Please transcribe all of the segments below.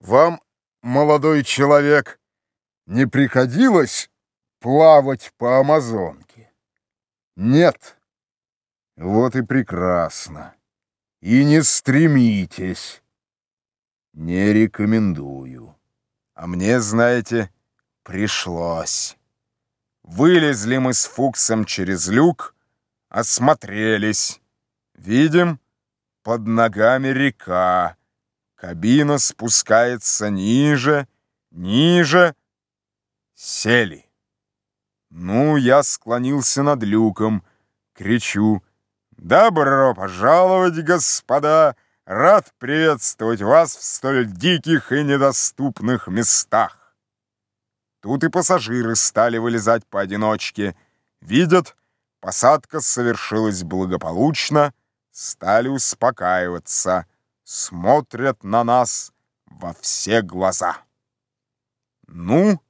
Вам, молодой человек, не приходилось плавать по Амазонке? Нет. Вот и прекрасно. И не стремитесь. Не рекомендую. А мне, знаете, пришлось. Вылезли мы с Фуксом через люк, осмотрелись. Видим, под ногами река. Кабина спускается ниже, ниже. Сели. Ну, я склонился над люком, кричу. «Добро пожаловать, господа! Рад приветствовать вас в столь диких и недоступных местах!» Тут и пассажиры стали вылезать поодиночке. Видят, посадка совершилась благополучно, стали успокаиваться смотрят на нас во все глаза. Ну,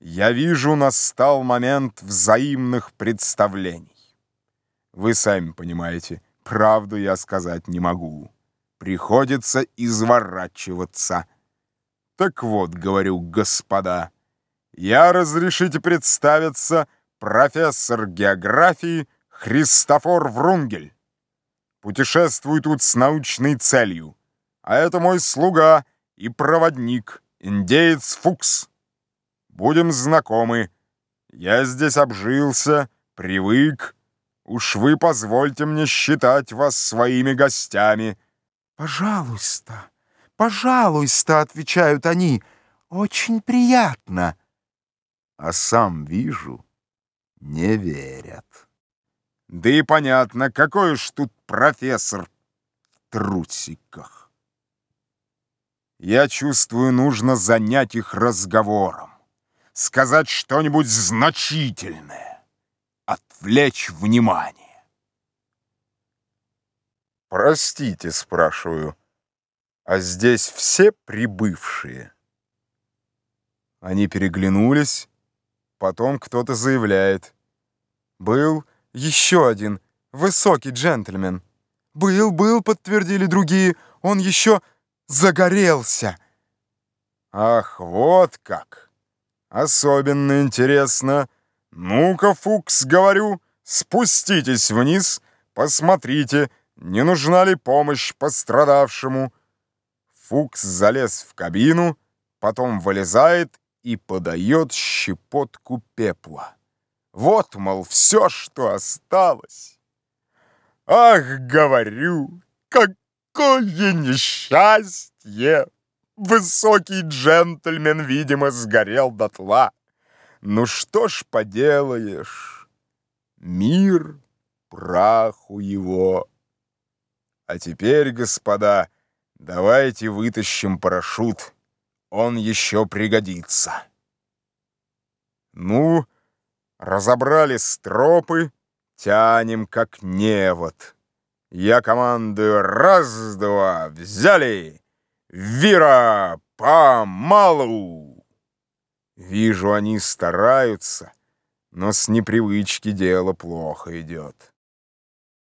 я вижу, настал момент взаимных представлений. Вы сами понимаете, правду я сказать не могу. Приходится изворачиваться. Так вот, говорю, господа, я разрешите представиться профессор географии Христофор Врунгель. Путешествую тут с научной целью — а это мой слуга и проводник, индеец Фукс. Будем знакомы. Я здесь обжился, привык. Уж вы позвольте мне считать вас своими гостями. «Пожалуйста, пожалуйста», — отвечают они, — «очень приятно». А сам вижу, не верят. Да и понятно, какой уж тут профессор в трусиках. Я чувствую, нужно занять их разговором, сказать что-нибудь значительное, отвлечь внимание. «Простите», — спрашиваю, — «а здесь все прибывшие?» Они переглянулись, потом кто-то заявляет. «Был еще один высокий джентльмен». «Был, был», — подтвердили другие, — «он еще...» загорелся. Ах, вот как! Особенно интересно. Ну-ка, Фукс, говорю, спуститесь вниз, посмотрите, не нужна ли помощь пострадавшему. Фукс залез в кабину, потом вылезает и подает щепотку пепла. Вот, мол, все, что осталось. Ах, говорю, как Какое несчастье! Высокий джентльмен, видимо, сгорел дотла. Ну что ж поделаешь, мир праху его. А теперь, господа, давайте вытащим парашют, он еще пригодится. Ну, разобрали стропы, тянем как невод. Я командую раз-два, взяли! Вира, помалу! Вижу, они стараются, но с непривычки дело плохо идет.